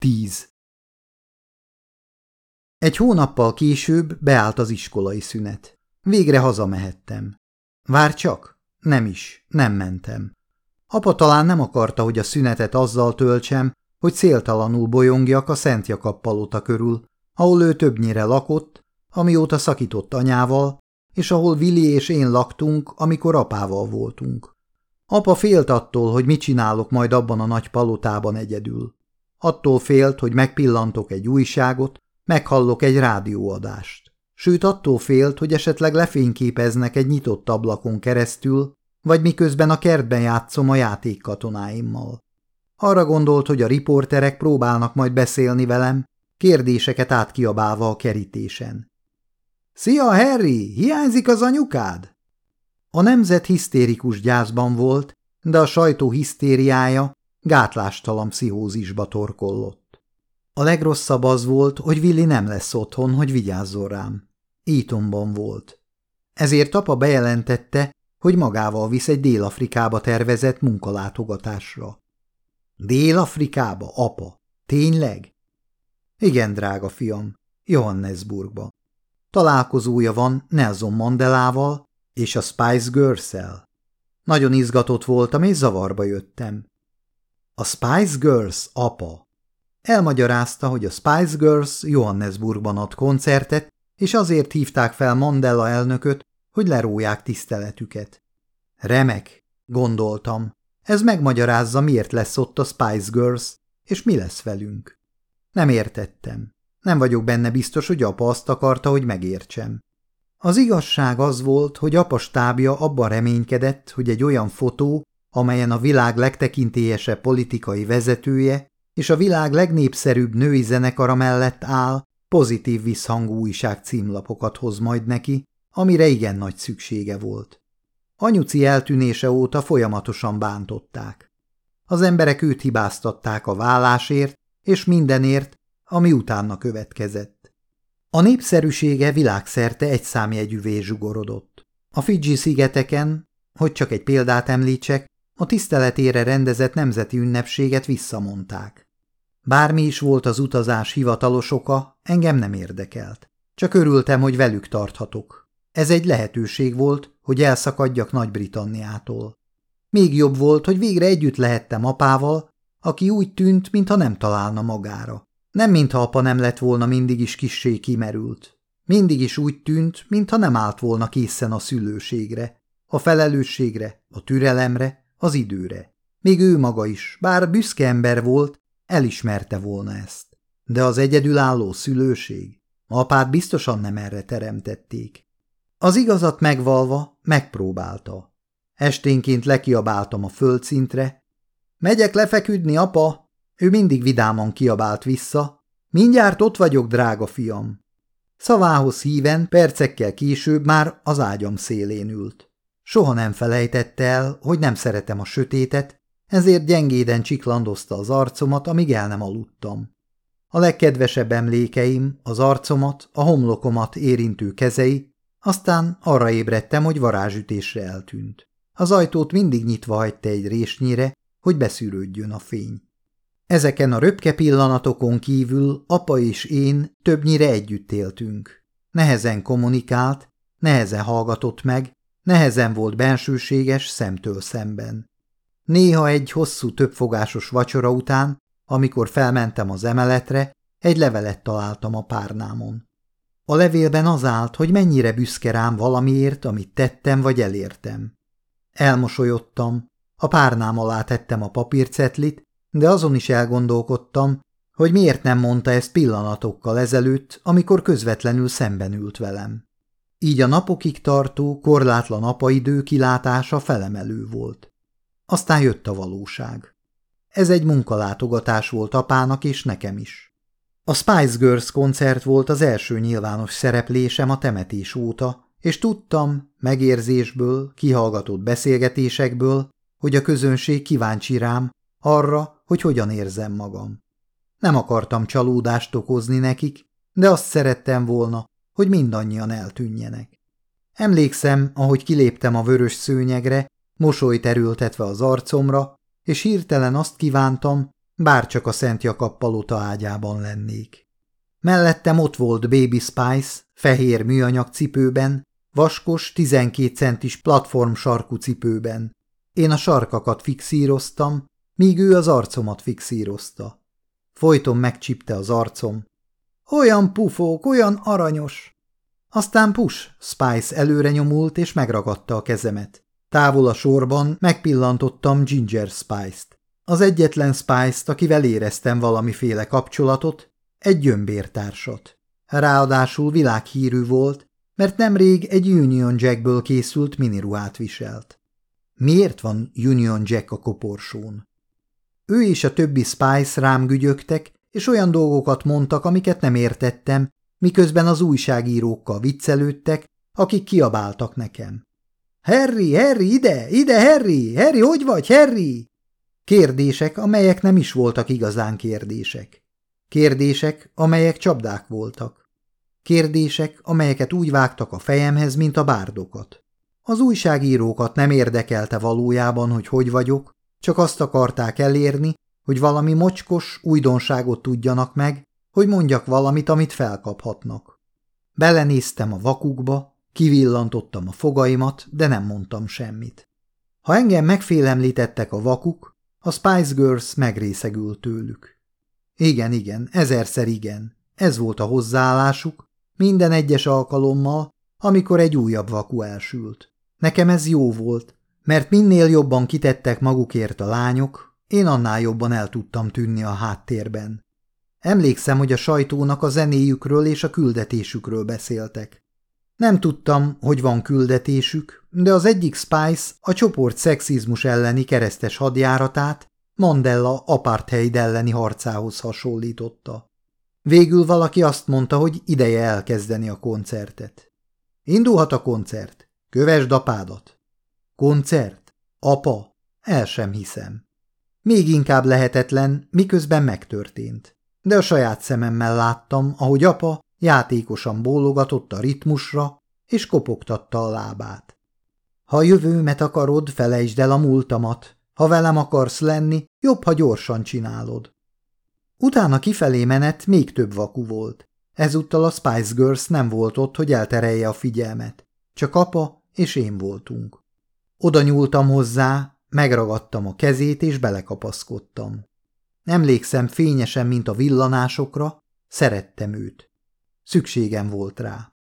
10. Egy hónappal később beállt az iskolai szünet. Végre hazamehettem. Vár csak? Nem is, nem mentem. Apa talán nem akarta, hogy a szünetet azzal töltsem, hogy széltalanul bolyongjak a Szent Jakab palota körül, ahol ő többnyire lakott, amióta szakított anyával, és ahol Vili és én laktunk, amikor apával voltunk. Apa félt attól, hogy mit csinálok majd abban a nagy palotában egyedül. Attól félt, hogy megpillantok egy újságot, meghallok egy rádióadást. Sőt, attól félt, hogy esetleg lefényképeznek egy nyitott ablakon keresztül, vagy miközben a kertben játszom a játékkatonáimmal. Arra gondolt, hogy a riporterek próbálnak majd beszélni velem, kérdéseket átkiabálva a kerítésen. – Szia, Harry! Hiányzik az anyukád? A nemzet hisztérikus gyászban volt, de a sajtó hisztériája gátlástalan pszichózisba torkollott. A legrosszabb az volt, hogy Willi nem lesz otthon, hogy vigyázzon rám. Ítomban volt. Ezért apa bejelentette, hogy magával visz egy Dél-Afrikába tervezett munkalátogatásra. Dél-Afrikába, apa? Tényleg? Igen, drága fiam, Johannesburgba. Találkozója van Nelson Mandelával és a Spice Girls-el. Nagyon izgatott voltam, és zavarba jöttem. A Spice Girls apa. Elmagyarázta, hogy a Spice Girls Johannesburgban ad koncertet, és azért hívták fel Mandela elnököt, hogy leróják tiszteletüket. Remek, gondoltam. Ez megmagyarázza, miért lesz ott a Spice Girls, és mi lesz velünk. Nem értettem. Nem vagyok benne biztos, hogy apa azt akarta, hogy megértsem. Az igazság az volt, hogy apa stábja abban reménykedett, hogy egy olyan fotó, amelyen a világ legtekintélyesebb politikai vezetője és a világ legnépszerűbb női zenekara mellett áll, pozitív visszhangú újság címlapokat hoz majd neki, amire igen nagy szüksége volt. Anyuci eltűnése óta folyamatosan bántották. Az emberek őt hibáztatták a vállásért és mindenért, ami utána következett. A népszerűsége világszerte egy számjegyűvé zsugorodott. A Fidzsi szigeteken, hogy csak egy példát említsek, a tiszteletére rendezett nemzeti ünnepséget visszamondták. Bármi is volt az utazás hivatalos oka, engem nem érdekelt. Csak örültem, hogy velük tarthatok. Ez egy lehetőség volt, hogy elszakadjak Nagy-Britanniától. Még jobb volt, hogy végre együtt lehettem apával, aki úgy tűnt, mintha nem találna magára. Nem mintha apa nem lett volna mindig is kissé kimerült. Mindig is úgy tűnt, mintha nem állt volna készen a szülőségre, a felelősségre, a türelemre, az időre. Még ő maga is, bár büszke ember volt, elismerte volna ezt. De az egyedülálló szülőség, apát biztosan nem erre teremtették. Az igazat megvalva megpróbálta. Esténként lekiabáltam a földszintre. Megyek lefeküdni, apa? Ő mindig vidáman kiabált vissza. Mindjárt ott vagyok, drága fiam. Szavához híven percekkel később már az ágyam szélén ült. Soha nem felejtette el, hogy nem szeretem a sötétet, ezért gyengéden csiklandozta az arcomat, amíg el nem aludtam. A legkedvesebb emlékeim, az arcomat, a homlokomat érintő kezei, aztán arra ébredtem, hogy varázsütésre eltűnt. Az ajtót mindig nyitva hagyta egy résnyire, hogy beszűrődjön a fény. Ezeken a röpke pillanatokon kívül apa és én többnyire együtt éltünk. Nehezen kommunikált, nehezen hallgatott meg, nehezen volt bensőséges szemtől szemben. Néha egy hosszú többfogásos vacsora után, amikor felmentem az emeletre, egy levelet találtam a párnámon. A levélben az állt, hogy mennyire büszke rám valamiért, amit tettem vagy elértem. Elmosolyodtam, a párnám alá tettem a papírcetlit, de azon is elgondolkodtam, hogy miért nem mondta ezt pillanatokkal ezelőtt, amikor közvetlenül szemben ült velem. Így a napokig tartó, korlátlan apaidő kilátása felemelő volt. Aztán jött a valóság. Ez egy munkalátogatás volt apának és nekem is. A Spice Girls koncert volt az első nyilvános szereplésem a temetés óta, és tudtam, megérzésből, kihallgatott beszélgetésekből, hogy a közönség kíváncsi rám arra, hogy hogyan érzem magam. Nem akartam csalódást okozni nekik, de azt szerettem volna, hogy mindannyian eltűnjenek. Emlékszem, ahogy kiléptem a vörös szőnyegre, mosolyt erőltetve az arcomra, és hirtelen azt kívántam, bárcsak a Szent Jakab palota ágyában lennék. Mellettem ott volt Baby Spice, fehér műanyag cipőben, vaskos, 12 centis platform sarkú cipőben. Én a sarkakat fixíroztam, míg ő az arcomat fixírozta. Folyton megcsipte az arcom. Olyan pufók, olyan aranyos! Aztán pus, Spice előre nyomult és megragadta a kezemet. Távol a sorban megpillantottam Ginger Spice-t. Az egyetlen Spice-t, akivel éreztem valamiféle kapcsolatot, egy gyömbértársat. Ráadásul világhírű volt, mert nemrég egy Union Jackből készült miniruhát viselt. Miért van Union Jack a koporsón? Ő és a többi Spice rám gügyögtek, és olyan dolgokat mondtak, amiket nem értettem, miközben az újságírókkal viccelődtek, akik kiabáltak nekem. Harry, Harry, ide, ide, Harry! Harry, hogy vagy, Harry? Kérdések, amelyek nem is voltak igazán kérdések. Kérdések, amelyek csapdák voltak. Kérdések, amelyeket úgy vágtak a fejemhez, mint a bárdokat. Az újságírókat nem érdekelte valójában, hogy hogy vagyok, csak azt akarták elérni, hogy valami mocskos újdonságot tudjanak meg, hogy mondjak valamit, amit felkaphatnak. Belenéztem a vakukba, kivillantottam a fogaimat, de nem mondtam semmit. Ha engem megfélemlítettek a vakuk, a Spice Girls megrészegült tőlük. Igen, igen, ezerszer igen. Ez volt a hozzáállásuk, minden egyes alkalommal, amikor egy újabb vaku elsült. Nekem ez jó volt, mert minél jobban kitettek magukért a lányok, én annál jobban el tudtam tűnni a háttérben. Emlékszem, hogy a sajtónak a zenéjükről és a küldetésükről beszéltek. Nem tudtam, hogy van küldetésük, de az egyik Spice a csoport szexizmus elleni keresztes hadjáratát Mandela apartheid elleni harcához hasonlította. Végül valaki azt mondta, hogy ideje elkezdeni a koncertet. Indulhat a koncert. Kövesd apádat. Koncert? Apa? El sem hiszem. Még inkább lehetetlen, miközben megtörtént. De a saját szememmel láttam, ahogy apa játékosan bólogatott a ritmusra, és kopogtatta a lábát. Ha a jövőmet akarod, felejtsd el a múltamat. Ha velem akarsz lenni, jobb, ha gyorsan csinálod. Utána kifelé menet még több vaku volt. Ezúttal a Spice Girls nem volt ott, hogy elterelje a figyelmet. Csak apa és én voltunk. Oda nyúltam hozzá, megragadtam a kezét és belekapaszkodtam. Emlékszem fényesen, mint a villanásokra, szerettem őt. Szükségem volt rá.